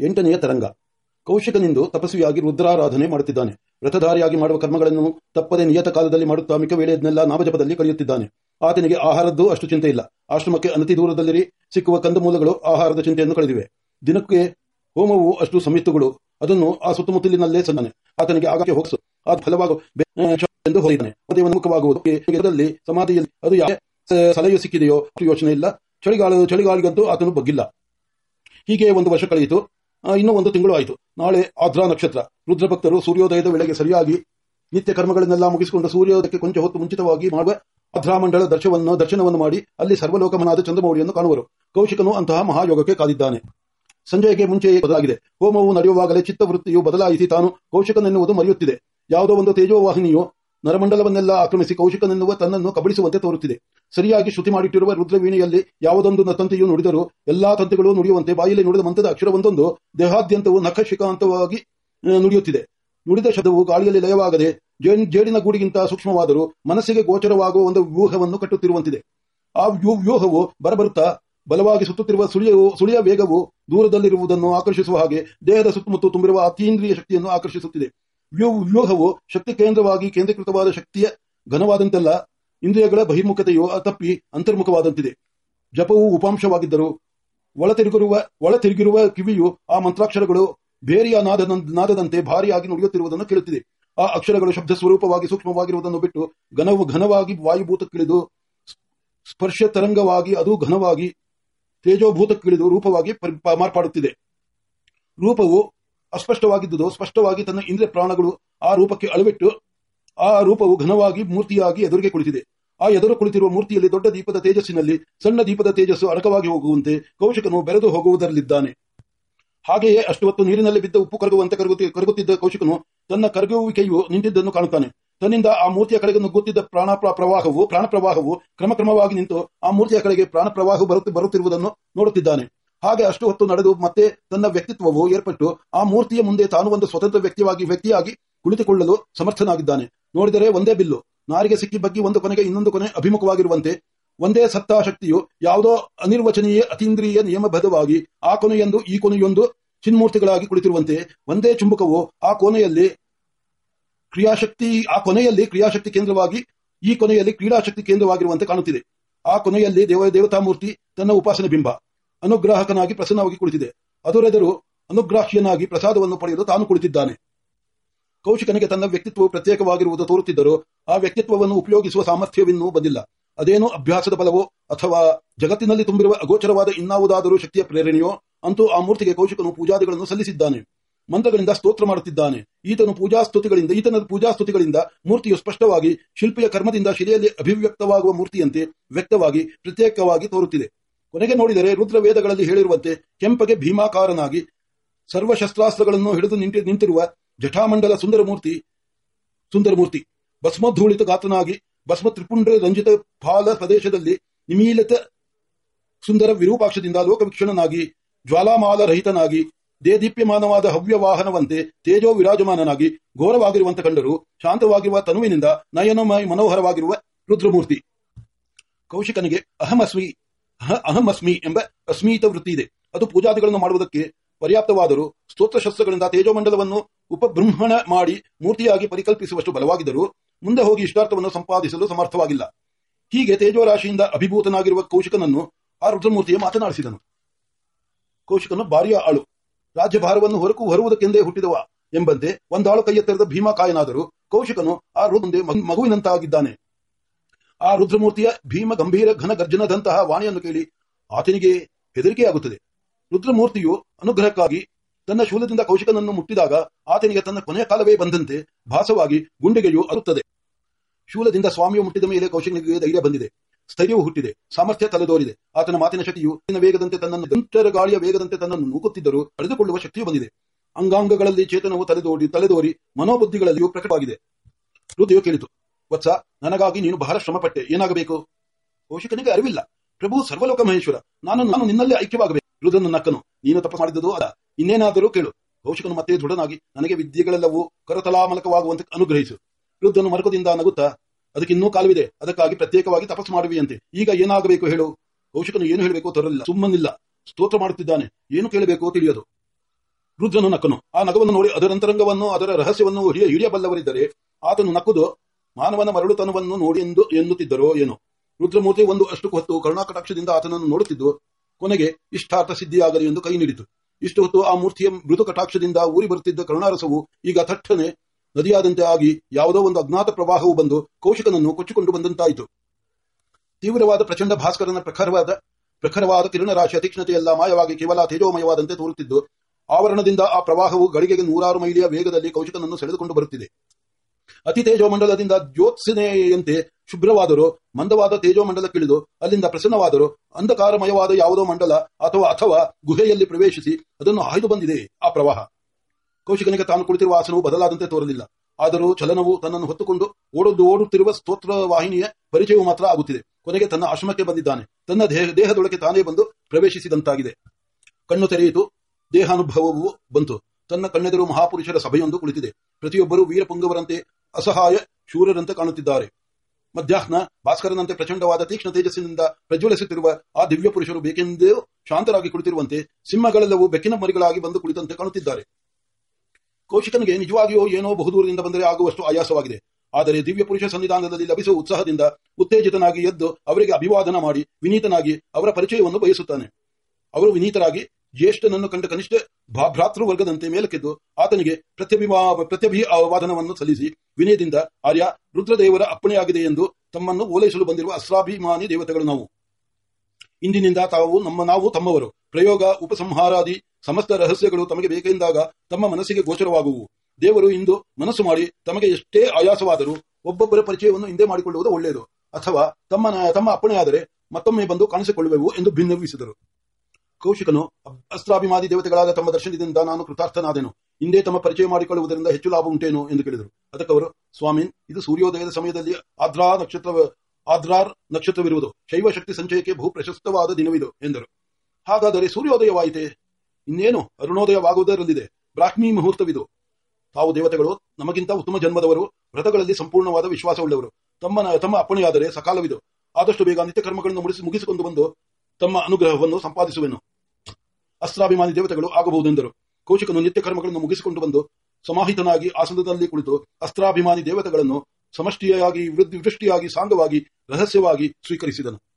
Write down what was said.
ಎಂಟನೆಯ ತರಂಗ. ಕೌಶಿಕನಿಂದು ತಪಸ್ವಿಯಾಗಿ ರುದ್ರಾರಾಧನೆ ಮಾಡುತ್ತಿದ್ದಾನೆ. ವ್ರತಧಾರಿಯಾಗಿ ಮಾಡುವ ಕರ್ಮಗಳನ್ನು ತಪ್ಪದೆ ನಿಯತ ಕಾಲದಲ್ಲಿ ಮಾಡುತ್ತಾ ಮಿಕ್ಕ ವೇಳೆಯನ್ನೆಲ್ಲ ನಾಮಜಪದಲ್ಲಿ ಕಳೆಯುತ್ತಿದ್ದಾನೆ ಆತನಿಗೆ ಆಹಾರದ್ದು ಅಷ್ಟು ಚಿಂತೆ ಇಲ್ಲ. ಆಶ್ರಮಕ್ಕೆ ಅನತಿ ದೂರದಲ್ಲಿ ಸಿಕ್ಕುವ ಕಂದಮೂಲಗಳು ಆಹಾರದ ಚಿಂತೆಯನ್ನು ಕಳೆದಿವೆ. ದಿನಕ್ಕೆ ಹೋಮವು ಅಷ್ಟು ಸಮಿತ್ತುಗಳು ಅದನ್ನು ಆ ಸುತ್ತಮುತ್ತಲಿನಲ್ಲೇ ಸಂದಾನೆ ಆತನಿಗೆ ಆಗಕ್ಕೆ ಹೋಗಿಸು. ಅದು ಫಲವಾಗುವ ಬೆ- ಎಂದು ಹೊರಿದ್ದಾನೆ. ಅದೇ ಮುಖವಾಗುವುದು. ಇದರಲ್ಲಿ ಸಮಾಧಿಯಲ್ಲಿ ಅದು ಯಾವ ಸಲಹೆ ಸಿಕ್ಕಿದೆಯೋ ಯೋಚನೆ ಇಲ್ಲ. ಚಳಿಗಾಲ ಚಳಿಗಾಲಿಗಂತೂ ಆತನು ಬಗ್ಗಿಲ್ಲ. ಹೀಗೆ ಒಂದು ವರ್ಷ ಕಳೆಯಿತು. ಇನ್ನೂ ಒಂದು ತಿಂಗಳು ಆಯಿತು. ನಾಳೆ ಆದ್ರಾ ನಕ್ಷತ್ರ. ರುದ್ರಭಕ್ತರು ಸೂರ್ಯೋದಯದ ವೇಳೆಗೆ ಸರಿಯಾಗಿ ನಿತ್ಯ ಕರ್ಮಗಳನ್ನೆಲ್ಲ ಮುಗಿಸಿಕೊಂಡು ಸೂರ್ಯೋದಯಕ್ಕೆ ಕೊಂಚ ಹೊತ್ತು ಮುಂಚಿತವಾಗಿ ಮಾಡುವ ಆದ್ರಾಮಂಡಲ ದರ್ಶನವನ್ನು ದರ್ಶನವನ್ನು ಮಾಡಿ ಅಲ್ಲಿ ಸರ್ವಲೋಕಮನಾದ ಚಂದ್ರಮೌಳಿಯನ್ನು ಕಾಣುವರು. ಕೌಶಿಕನು ಅಂತಹ ಮಹಾಯೋಗಕ್ಕೆ ಕಾದಿದ್ದಾನೆ. ಸಂಜಯಕ್ಕೆ ಮುಂಚೆಯೇ ಬದಲಾಗಿದೆ. ಹೋಮವು ನಡೆಯುವಾಗಲೇ ಚಿತ್ತವೃತ್ತಿಯು ಬದಲಾಯಿಸಿ ತಾನು ಕೌಶಿಕನೆನ್ನುವುದು ಮರೆಯುತ್ತಿದೆ. ಯಾವುದೋ ಒಂದು ತೇಜೋವಾಹಿನಿಯು ನರಮಂಡಲವನ್ನೆಲ್ಲ ಆಕ್ರಮಿಸಿ ಕೌಶಿಕನೆನ್ನುವ ತನ್ನನ್ನು ಕಬಳಿಸುವಂತೆ ತೋರುತ್ತಿದೆ. ಸರಿಯಾಗಿ ಶ್ರುತಿ ಮಾಡಿಟ್ಟಿರುವ ರುದ್ರವೀಣೆಯಲ್ಲಿ ಯಾವುದೊಂದು ತಂತಿಯು ನುಡಿದರೂ ಎಲ್ಲಾ ತಂತೆಗಳು ನುಡಿಯುವಂತೆ ಬಾಯಿಯಲ್ಲಿ ನುಡಿದ ಮಂತ್ರದ ಅಕ್ಷರವೊಂದೊಂದು ದೇಹಾದ್ಯಂತವು ನಖಶಿಕಾಂತವಾಗಿ ನುಡಿಯುತ್ತಿದೆ. ನುಡಿದ ಶಬ್ದವು ಗಾಳಿಯಲ್ಲಿ ಲಯವಾಗದೆ ಜೇಡಿನ ಗೂಡಿಗಿಂತ ಸೂಕ್ಷ್ಮವಾದರೂ ಮನಸ್ಸಿಗೆ ಗೋಚರವಾಗುವ ಒಂದು ವ್ಯೂಹವನ್ನು ಕಟ್ಟುತ್ತಿರುವಂತಿದೆ. ಆ ವ್ಯೂ- ವ್ಯೂಹವು ಬರಬರುತ್ತಾ ಬಲವಾಗಿ ಸುತ್ತುತ್ತಿರುವ ಸುಳಿಯು, ಸುಳಿಯ ವೇಗವು ದೂರದಲ್ಲಿರುವುದನ್ನು ಆಕರ್ಷಿಸುವ ಹಾಗೆ ದೇಹದ ಸುತ್ತಮುತ್ತ ತುಂಬಿರುವ ಅತೀಂದ್ರಿಯ ಶಕ್ತಿಯನ್ನು ಆಕರ್ಷಿಸುತ್ತಿದೆ. ವ್ಯೂಹವು ಶಕ್ತಿ ಕೇಂದ್ರವಾಗಿ ಕೇಂದ್ರೀಕೃತವಾದ ಶಕ್ತಿಯ ಘನವಾದಂತೆಲ್ಲ ಇಂದ್ರಿಯಗಳ ಬಹಿರ್ಮುಖತೆಯು ತಪ್ಪಿ ಅಂತರ್ಮುಖವಾದಂತಿದೆ. ಜಪವು ಉಪಾಂಶವಾಗಿದ್ದರೂ ಒಳತಿರುಗಿರುವ ಒಳತಿರುಗಿರುವ ಕಿವಿಯು ಆ ಮಂತ್ರಾಕ್ಷರಗಳು ಬೇರೆಯ ನಾದ ನಾದದಂತೆ ಭಾರಿಯಾಗಿ ನುಡಿಯುತ್ತಿರುವುದನ್ನು ಕೇಳುತ್ತಿದೆ. ಆ ಅಕ್ಷರಗಳು ಶಬ್ದ ಸ್ವರೂಪವಾಗಿ ಸೂಕ್ಷ್ಮವಾಗಿರುವುದನ್ನು ಬಿಟ್ಟು ಘನವು ಘನವಾಗಿ ವಾಯುಭೂತಕ್ಕಿಳಿದು ಸ್ಪರ್ಶ ತರಂಗವಾಗಿ ಅದು ಘನವಾಗಿ ತೇಜೋಭೂತಕ್ಕಿಳಿದು ರೂಪವಾಗಿ ಮಾರ್ಪಾಡುತ್ತಿದೆ. ರೂಪವು ಅಸ್ಪಷ್ಟವಾಗಿದ್ದುದು, ಸ್ಪಷ್ಟವಾಗಿ ತನ್ನ ಇಂದ್ರಿಯ ಪ್ರಾಣಗಳು ಆ ರೂಪಕ್ಕೆ ಅಳವಿಟ್ಟು ಆ ರೂಪವು ಘನವಾಗಿ ಮೂರ್ತಿಯಾಗಿ ಎದುರಿಗೆ ಕುಳಿತಿದೆ. ಆ ಎದುರು ಕುಳಿತಿರುವ ಮೂರ್ತಿಯಲ್ಲಿ ದೊಡ್ಡ ದೀಪದ ತೇಜಸ್ಸಿನಲ್ಲಿ ಸಣ್ಣ ದೀಪದ ತೇಜಸ್ಸು ಅಡಕವಾಗಿ ಹೋಗುವಂತೆ ಕೌಶಿಕನು ಬೆರೆದು ಹೋಗುವುದರಲ್ಲಿದ್ದಾನೆ. ಹಾಗೆಯೇ ಅಷ್ಟು ಹೊತ್ತು ನೀರಿನಲ್ಲಿ ಬಿದ್ದ ಉಪ್ಪು ಕರಗುವಂತೆ ಕರಗುತ್ತಿ, ಕರಗುತ್ತಿದ್ದ ಕೌಶಿಕನು ತನ್ನ ಕರಗುವಿಕೆಯು ನಿಂತಿದ್ದನ್ನು ಕಾಣುತ್ತಾನೆ. ತನ್ನಿಂದ ಆ ಮೂರ್ತಿಯ ಕಡೆಗೆ ನುಗ್ಗುತ್ತಿದ್ದ ಪ್ರಾಣ ಪ್ರ- ಪ್ರವಾಹವು ಪ್ರಾಣ ಪ್ರವಾಹವು ಕ್ರಮಕ್ರಮವಾಗಿ ನಿಂತು ಆ ಮೂರ್ತಿಯ ಕಡೆಗೆ ಪ್ರಾಣ ಪ್ರವಾಹ ಬರುತ್ತಿರುವುದನ್ನು ನೋಡುತ್ತಿದ್ದಾನೆ. ಹಾಗೆ ಅಷ್ಟು ಹೊತ್ತು ನಡೆದು ಮತ್ತೆ ತನ್ನ ವ್ಯಕ್ತಿತ್ವವು ಏರ್ಪಟ್ಟು ಆ ಮೂರ್ತಿಯ ಮುಂದೆ ತಾನು ಒಂದು ಸ್ವತಂತ್ರ ವ್ಯಕ್ತಿಯಾಗಿ ವ್ಯಕ್ತಿಯಾಗಿ ಕುಳಿತುಕೊಳ್ಳಲು ಸಮರ್ಥನಾಗಿದ್ದಾನೆ. ನೋಡಿದರೆ ಒಂದೇ ಬಿಲ್ಲು. ನಾರಿಗೆ ಸಿಕ್ಕಿ ಬಗ್ಗೆ ಒಂದು ಕೊನೆಗೆ ಇನ್ನೊಂದು ಕೊನೆ ಅಭಿಮುಖವಾಗಿರುವಂತೆ. ಒಂದೇ ಸತ್ತಾಶಕ್ತಿಯು ಯಾವುದೋ ಅನಿರ್ವಚನೀಯ, ಅತೀಂದ್ರಿಯ ನಿಯಮಬದ್ಧವಾಗಿ ಆ ಕೊನೆಯೊಂದು, ಈ ಕೊನೆಯೊಂದು ಚಿನ್ಮೂರ್ತಿಗಳಾಗಿ ಕುಳಿತಿರುವಂತೆ. ಒಂದೇ ಚುಂಬಕವು ಆ ಕೊನೆಯಲ್ಲಿ ಕ್ರಿಯಾಶಕ್ತಿ, ಆ ಕೊನೆಯಲ್ಲಿ ಕ್ರಿಯಾಶಕ್ತಿ ಕೇಂದ್ರವಾಗಿ, ಈ ಕೊನೆಯಲ್ಲಿ ಕ್ರೀಡಾಶಕ್ತಿ ಕೇಂದ್ರವಾಗಿರುವಂತೆ ಕಾಣುತ್ತಿದೆ. ಆ ಕೊನೆಯಲ್ಲಿ ದೇವ ದೇವತಾ ಮೂರ್ತಿ ತನ್ನ ಉಪಾಸನೆ ಬಿಂಬ. ಅನುಗ್ರಾಹಕನಾಗಿ ಪ್ರಸನ್ನವಾಗಿ ಕುಳಿತಿದೆ. ಅದರೆದರು ಅನುಗ್ರಾಹ್ಯನಾಗಿ ಪ್ರಸಾದವನ್ನು ಪಡೆಯಲು ತಾನು ಕುಳಿತಿದ್ದಾನೆ. ಕೌಶಿಕನಿಗೆ ತನ್ನ ವ್ಯಕ್ತಿತ್ವವು ಪ್ರತ್ಯೇಕವಾಗಿರುವುದು ತೋರುತ್ತಿದ್ದರೂ ಆ ವ್ಯಕ್ತಿತ್ವವನ್ನು ಉಪಯೋಗಿಸುವ ಸಾಮರ್ಥ್ಯವಿನ್ನೂ ಬಂದಿಲ್ಲ. ಅದೇನು ಅಭ್ಯಾಸದ ಬಲವೋ ಅಥವಾ ಜಗತ್ತಿನಲ್ಲಿ ತುಂಬಿರುವ ಅಗೋಚರವಾದ ಇನ್ನಾವುದಾದರೂ ಶಕ್ತಿಯ ಪ್ರೇರಣೆಯೋ? ಅಂತೂ ಆ ಮೂರ್ತಿಗೆ ಕೌಶಿಕನು ಪೂಜಾದಿಗಳನ್ನು ಸಲ್ಲಿಸಿದ್ದಾನೆ. ಮಂತ್ರಗಳಿಂದ ಸ್ತೋತ್ರ ಮಾಡುತ್ತಿದ್ದಾನೆ. ಈತನು ಪೂಜಾ ಸ್ತುತಿಗಳಿಂದ ಈತನ ಪೂಜಾ ಸ್ತುತಿಗಳಿಂದ ಮೂರ್ತಿಯು ಸ್ಪಷ್ಟವಾಗಿ ಶಿಲ್ಪಿಯ ಕರ್ಮದಿಂದ ಶಿಲೆಯಲ್ಲಿ ಅಭಿವ್ಯಕ್ತವಾಗುವ ಮೂರ್ತಿಯಂತೆ ವ್ಯಕ್ತವಾಗಿ, ಪ್ರತ್ಯೇಕವಾಗಿ ತೋರುತ್ತಿದೆ. ಕೊನೆಗೆ ನೋಡಿದರೆ ರುದ್ರ ವೇದಗಳಲ್ಲಿ ಹೇಳಿರುವಂತೆ ಕೆಂಪಗೆ ಭೀಮಾಕಾರನಾಗಿ ಸರ್ವಶಸ್ತ್ರಾಸ್ತ್ರಗಳನ್ನು ಹಿಡಿದು ನಿಂತಿ ನಿಂತಿರುವ ಜಠಾಮಂಡಲ ಸುಂದರಮೂರ್ತಿ ಸುಂದರಮೂರ್ತಿ ಸುಂದರ ಮೂರ್ತಿ ಭಸ್ಮಧೂಳಿತ ಗಾತನಾಗಿ ಭಸ್ಮ ತ್ರಿಪುಂಡ ರಂಜಿತ ಫಾಲ ಪ್ರದೇಶದಲ್ಲಿ ನಿಮೀಲಿತ ಸುಂದರ ವಿರೂಪಾಕ್ಷದಿಂದ ಲೋಕವೀಕ್ಷಣನಾಗಿ ಜ್ವಾಲಾಮಾಲ ರಹಿತನಾಗಿ ದೇದೀಪ್ಯಮಾನವಾದ ಹವ್ಯ ವಾಹನವಂತೆ ತೇಜೋ ವಿರಾಜಮಾನನಾಗಿ ಘೋರವಾಗಿರುವಂತ ಕಂಡರು ಶಾಂತವಾಗಿರುವ ತನುವಿನಿಂದ ನಯನಮಯ ಮನೋಹರವಾಗಿರುವ ರುದ್ರಮೂರ್ತಿ. ಕೌಶಿಕನಿಗೆ ಅಹಮಸ್ಮಿ ಅಹ- ಅಸ್ಮಿ ಎಂಬ ಅಸ್ಮೀತ ವೃತ್ತಿ ಇದೆ. ಅದು ಪೂಜಾದಿಗಳನ್ನು ಮಾಡುವುದಕ್ಕೆ ಪರ್ಯಾಪ್ತವಾದರೂ ಸ್ತೋತ್ರ ಶಸ್ತ್ರಗಳಿಂದ ತೇಜೋಮಂಡಲವನ್ನು ಉಪಬ್ರಹ್ಮಣ ಮಾಡಿ ಮೂರ್ತಿಯಾಗಿ ಪರಿಕಲ್ಪಿಸುವಷ್ಟು ಬಲವಾಗಿದ್ದರೂ ಮುಂದೆ ಹೋಗಿ ಇಷ್ಟಾರ್ಥವನ್ನು ಸಂಪಾದಿಸಲು ಸಮರ್ಥವಾಗಿಲ್ಲ. ಹೀಗೆ ತೇಜೋರಾಶಿಯಿಂದ ಅಭಿಭೂತನಾಗಿರುವ ಕೌಶಿಕನನ್ನು ಆ ರುದ್ರಮೂರ್ತಿಯ ಮಾತನಾಡಿಸಿದನು. ಕೌಶಿಕನು ಭಾರಿಯ ಆಳು. ರಾಜ್ಯಭಾರವನ್ನು ಹೊರಕು ಹೊರುವುದಕ್ಕೆಂದೇ ಹುಟ್ಟಿದವ ಎಂಬಂತೆ ಒಂದಾಳು ಕೈಯೆತ್ತರದ ಭೀಮಾಕಾಯನಾದರೂ ಕೌಶಿಕನು ಆ ರುದ್ರಮುಂದೆ ಮಗು- ಮಗುವಿನಂತಾಗಿದ್ದಾನೆ. ಆ ರುದ್ರಮೂರ್ತಿಯ ಭೀಮ ಗಂಭೀರ ಘನ ಗರ್ಜನದಂತಹ ವಾಣಿಯನ್ನು ಕೇಳಿ ಆತನಿಗೆ ಹೆದರಿಕೆಯಾಗುತ್ತದೆ. ರುದ್ರಮೂರ್ತಿಯು ಅನುಗ್ರಹಕ್ಕಾಗಿ ತನ್ನ ಶೂಲದಿಂದ ಕೌಶಿಕನನ್ನು ಮುಟ್ಟಿದಾಗ ಆತನಿಗೆ ತನ್ನ ಕೊನೆಯ ಕಾಲವೇ ಬಂದಂತೆ ಭಾಸವಾಗಿ ಗುಂಡಿಗೆಯು ಅರುತ್ತದೆ. ಶೂಲದಿಂದ ಸ್ವಾಮಿಯು ಮುಟ್ಟಿದ ಮೇಲೆ ಕೌಶಿಕನಿಗೆ ಧೈರ್ಯ ಬಂದಿದೆ. ಸ್ಥೈರ್ಯವು ಹುಟ್ಟಿದೆ. ಸಾಮರ್ಥ್ಯ ತಲೆದೋರಿದೆ. ಆತನ ಮಾತಿನ ಶಕ್ತಿಯು ವೇಗದಂತೆ ತನ್ನನ್ನು ಗಂಟರ ಗಾಳಿಯ ವೇಗದಂತೆ ತನ್ನನ್ನು ನೂಕುತ್ತಿದ್ದರೂ ಪಡೆದುಕೊಳ್ಳುವ ಶಕ್ತಿಯು ಬಂದಿದೆ. ಅಂಗಾಂಗಗಳಲ್ಲಿ ಚೇತನವು ತಲೆದೋಡಿ, ತಲೆದೋರಿ ಮನೋಬುದ್ಧಿಗಳಲ್ಲಿಯೂ ಪ್ರಕಟವಾಗಿದೆ. ಹೃದಯ ಕೇಳಿತು. ವತ್ಸ, ನನಗಾಗಿ ನೀನು ಬಹಳ ಶ್ರಮಪಟ್ಟೆ, ಏನಾಗಬೇಕು? ಪೋಷಕನಿಗೆ ಅರಿವಿಲ್ಲ. ಪ್ರಭು ಸರ್ವಲೋಕ ಮಹೇಶ್ವರ, ನಾನು ನಾನು ನಿನ್ನಲ್ಲೇ ಐಕ್ಯವಾಗಬೇಕು. ರುದ್ರನು ನಕ್ಕನು, ನೀನು ತಪಸ್ ಮಾಡಿದುದು ಅದ. ಇನ್ನೇನಾದರೂ ಕೇಳು. ಪೋಷಕನು ಮತ್ತೆ ದೃಢನಾಗಿ, ನನಗೆ ವಿದ್ಯೆಗಳೆಲ್ಲವೂ ಕರತಲಾಮಲಕವಾಗುವಂತೆ ಅನುಗ್ರಹಿಸು. ರುದ್ರನು ಮರಕದಿಂದ ನಗುತ್ತಾ, ಅದಕ್ಕೆ ಇನ್ನೂ ಕಾಲವಿದೆ, ಅದಕ್ಕಾಗಿ ಪ್ರತ್ಯೇಕವಾಗಿ ತಪಸ್ಸು ಮಾಡುವಿಯಂತೆ. ಈಗ ಏನಾಗಬೇಕು ಹೇಳು? ಪೋಷಕನು ಏನು ಹೇಳಬೇಕು ತರಲಿಲ್ಲ. ಸುಮ್ಮನಿಲ್ಲ. ಸ್ತೋತ್ರ ಮಾಡುತ್ತಿದ್ದಾನೆ. ಏನು ಕೇಳಬೇಕು ತಿಳಿಯದು. ರುದ್ರನು ನಕ್ಕನು. ಆ ನಗವನ್ನು ನೋಡಿ ಅದರ ಅಂತರಂಗವನ್ನು, ಅದರ ರಹಸ್ಯವನ್ನು ಹಿಡಿಯ ಹಿಡಿಯಬಲ್ಲವರಿದ್ದರೆ ಆತನು ನಕ್ಕುದು ಮಾನವನ ಮರಳುತನವನ್ನು ನೋಡಿ ಎಂದು ಎನ್ನುತ್ತಿದ್ದರೋ ಏನೋ? ರುದ್ರಮೂರ್ತಿ ಒಂದು ಅಷ್ಟು ಹೊತ್ತು ಕರುಣಾಕಟಾಕ್ಷದಿಂದ ಆತನನ್ನು ನೋಡುತ್ತಿದ್ದು, ಕೊನೆಗೆ ಇಷ್ಟಾರ್ಥ ಸಿದ್ಧಿಯಾಗಲಿ ಎಂದು ಕೈ ನೀಡಿತು. ಇಷ್ಟು ಹೊತ್ತು ಆ ಮೂರ್ತಿಯ ಮೃದು ಕಟಾಕ್ಷದಿಂದ ಊರಿ ಬರುತ್ತಿದ್ದ ಕರುಣಾರಸವು ಈಗ ಥಟ್ಟನೆ ನದಿಯಾದಂತೆ ಆಗಿ ಯಾವುದೋ ಒಂದು ಅಜ್ಞಾತ ಪ್ರವಾಹವು ಬಂದು ಕೌಶಿಕನನ್ನು ಕೊಚ್ಚಿಕೊಂಡು ಬಂದಂತಾಯಿತು. ತೀವ್ರವಾದ ಪ್ರಚಂಡ ಭಾಸ್ಕರನ ಪ್ರಖರವಾದ ಪ್ರಖರವಾದ ಕಿರಣರಾಶಿ ತೀಕ್ಷ್ಣತೆಯೆಲ್ಲ ಮಾಯವಾಗಿ ಕೇವಲ ತೇಜೋಮಯವಾದಂತೆ ತೋರುತ್ತಿದ್ದು, ಆವರಣದಿಂದ ಆ ಪ್ರವಾಹವು ಗಳಿಗೆಗೆ ನೂರಾರು ಮೈಲಿಯ ವೇಗದಲ್ಲಿ ಕೌಶಿಕನನ್ನು ಸೆಳೆದುಕೊಂಡು ಬರುತ್ತಿದೆ. ಅತಿ ತೇಜೋಮಂಡಲದಿಂದ ಜ್ಯೋತ್ಸನೆಯಂತೆ ಶುಭ್ರವಾದರೂ, ಮಂದವಾದ ತೇಜೋಮಂಡಲಕ್ಕಿಳಿದು, ಅಲ್ಲಿಂದ ಪ್ರಸನ್ನವಾದರೂ, ಅಂಧಕಾರಮಯವಾದ ಯಾವುದೋ ಮಂಡಲ ಅಥವಾ ಅಥವಾ ಗುಹೆಯಲ್ಲಿ ಪ್ರವೇಶಿಸಿ ಅದನ್ನು ಹಾಯ್ದು ಬಂದಿದೆ ಆ ಪ್ರವಾಹ. ಕೌಶಿಕನಿಗೆ ತಾನು ಕುಳಿತಿರುವ ಆಸನವು ಬದಲಾದಂತೆ ತೋರಲಿಲ್ಲ. ಆದರೂ ಚಲನವು ತನ್ನನ್ನು ಹೊತ್ತುಕೊಂಡು ಓಡುದು ಓಡುತ್ತಿರುವ ಸ್ತೋತ್ರ ವಾಹಿನಿಯ ಪರಿಚಯವು ಮಾತ್ರ ಆಗುತ್ತಿದೆ. ಕೊನೆಗೆ ತನ್ನ ಆಶ್ರಮಕ್ಕೆ ಬಂದಿದ್ದಾನೆ. ತನ್ನ ದೇಹ ದೇಹದೊಳಗೆ ತಾನೇ ಬಂದು ಪ್ರವೇಶಿಸಿದಂತಾಗಿದೆ. ಕಣ್ಣು ತೆರೆಯಿತು. ದೇಹಾನುಭವವು ಬಂತು. ತನ್ನ ಕಣ್ಣೆದುರು ಮಹಾಪುರುಷರ ಸಭೆಯೊಂದು ಕುಳಿತಿದೆ. ಪ್ರತಿಯೊಬ್ಬರು ವೀರಪುಂಗವರಂತೆ ಅಸಹಾಯ ಶೂರರಂತೆ ಕಾಣುತ್ತಿದ್ದಾರೆ. ಮಧ್ಯಾಹ್ನ ಭಾಸ್ಕರನಂತೆ ಪ್ರಚಂಡವಾದ ತೀಕ್ಷ್ಣ ತೇಜಸ್ಸಿನಿಂದ ಪ್ರಜ್ವಲಿಸುತ್ತಿರುವ ಆ ದಿವ್ಯ ಪುರುಷರು ಬೇಕೆಂದೇ ಶಾಂತರಾಗಿ ಕುಳಿತಿರುವಂತೆ ಸಿಂಹಗಳೆಲ್ಲವೂ ಬೆಕ್ಕಿನ ಮರಿಗಳಾಗಿ ಬಂದು ಕುಳಿತಂತೆ ಕಾಣುತ್ತಿದ್ದಾರೆ. ಕೌಶಿಕನಿಗೆ ನಿಜವಾಗಿಯೂ ಏನೋ ಬಹುದೂರದಿಂದ ಬಂದರೆ ಆಗುವಷ್ಟು ಆಯಾಸವಾಗಿದೆ. ಆದರೆ ದಿವ್ಯ ಪುರುಷ ಸನ್ನಿಧಾನದಲ್ಲಿ ಲಭಿಸುವ ಉತ್ಸಾಹದಿಂದ ಉತ್ತೇಜಿತನಾಗಿ ಎದ್ದು ಅವರಿಗೆ ಅಭಿವಾದನ ಮಾಡಿ ವಿನೀತನಾಗಿ ಅವರ ಪರಿಚಯವನ್ನು ಬಯಸುತ್ತಾನೆ. ಅವರು ವಿನೀತರಾಗಿ ಜ್ಯೇಷ್ಠನನ್ನು ಕಂಡ ಕನಿಷ್ಠ ಭ್ರಾತೃ ವರ್ಗದಂತೆ ಮೇಲಕ್ಕೆದ್ದು ಆತನಿಗೆ ಪ್ರತ್ಯಭಿಮಾ ಪ್ರತ್ಯಭಿವಾದನವನ್ನು ಸಲ್ಲಿಸಿ ವಿನಯದಿಂದ, ಆರ್ಯ, ರುದ್ರದೇವರ ಅಪ್ಪಣೆಯಾಗಿದೆ ಎಂದು ತಮ್ಮನ್ನು ಓಲೈಸಲು ಬಂದಿರುವ ಅಸ್ರಾಭಿಮಾನಿ ದೇವತೆಗಳು ನಾವು. ಇಂದಿನಿಂದ ತಾವು ನಮ್ಮ, ನಾವು ತಮ್ಮವರು. ಪ್ರಯೋಗ, ಉಪಸಂಹಾರಾದಿ, ಸಮಸ್ತ ರಹಸ್ಯಗಳು ತಮಗೆ ಬೇಕೆಂದಾಗ ತಮ್ಮ ಮನಸ್ಸಿಗೆ ಗೋಚರವಾಗುವು. ದೇವರು ಇಂದು ಮನಸ್ಸು ಮಾಡಿ ತಮಗೆ ಎಷ್ಟೇ ಆಯಾಸವಾದರೂ ಒಬ್ಬೊಬ್ಬರ ಪರಿಚಯವನ್ನು ಹಿಂದೆ ಮಾಡಿಕೊಳ್ಳುವುದು ಒಳ್ಳೆಯದು. ಅಥವಾ ತಮ್ಮ ತಮ್ಮ ಅಪ್ಪಣೆಯಾದರೆ ಮತ್ತೊಮ್ಮೆ ಬಂದು ಕಾಣಿಸಿಕೊಳ್ಳುವೆವು ಎಂದು ಭಿನ್ನವಿಸಿದರು. ಕೌಶಿಕನು ಅಸ್ತ್ರಾಭಿಮಾದಿ ದೇವತೆಗಳಾದ ತಮ್ಮ ದರ್ಶನದಿಂದ ನಾನು ಕೃತಾರ್ಥನಾದೆನು. ಹಿಂದೆ ತಮ್ಮ ಪರಿಚಯ ಮಾಡಿಕೊಳ್ಳುವುದರಿಂದ ಹೆಚ್ಚು ಲಾಭ ಉಂಟೇನು ಎಂದು ಕೇಳಿದರು. ಅದಕ್ಕವರು ಸ್ವಾಮಿ ಇದು ಸೂರ್ಯೋದಯದ ಸಮಯದಲ್ಲಿ ಆದ್ರಾ ನಕ್ಷತ್ರ ಆದ್ರಾರ್ ನಕ್ಷತ್ರವಿರುವುದು. ಶೈವ ಶಕ್ತಿ ಸಂಚಯಕ್ಕೆ ಬಹು ಪ್ರಶಸ್ತವಾದ ದಿನವಿದು ಎಂದರು. ಹಾಗಾದರೆ ಸೂರ್ಯೋದಯವಾಯಿತೆ? ಇನ್ನೇನು? ಅರುಣೋದಯವಾಗುವುದರಲ್ಲಿದೆ. ಬ್ರಾಹ್ಮಿ ಮುಹೂರ್ತವಿದು. ತಾವು ದೇವತೆಗಳು, ನಮಗಿಂತ ಉತ್ತಮ ಜನ್ಮದವರು, ವ್ರತಗಳಲ್ಲಿ ಸಂಪೂರ್ಣವಾದ ವಿಶ್ವಾಸವುಳ್ಳವರು. ತಮ್ಮ ತಮ್ಮ ಅಪ್ಪಣೆಯಾದರೆ ಸಕಾಲವಿದು. ಆದಷ್ಟು ಬೇಗ ನಿತ್ಯ ಕರ್ಮಗಳನ್ನು ಮುಗಿಸಿ ಮುಗಿಸಿಕೊಂಡು ಬಂದು ತಮ್ಮ ಅನುಗ್ರಹವನ್ನು ಸಂಪಾದಿಸುವೆನು. ಅಸ್ತ್ರಾಭಿಮಾನಿ ದೇವತೆಗಳು ಆಗಬಹುದೆಂದರು. ಕೌಶಿಕನು ನಿತ್ಯ ಕರ್ಮಗಳನ್ನು ಮುಗಿಸಿಕೊಂಡು ಬಂದು ಸಮಾಹಿತನಾಗಿ ಆಸನದಲ್ಲಿ ಕುಳಿತು ಅಸ್ತ್ರಾಭಿಮಾನಿ ದೇವತೆಗಳನ್ನು ಸಮಷ್ಟಿಯಾಗಿ ವೃದ್ಧಿಯಾಗಿ ಸಾಂಗವಾಗಿ, ರಹಸ್ಯವಾಗಿ ಸ್ವೀಕರಿಸಿದನು.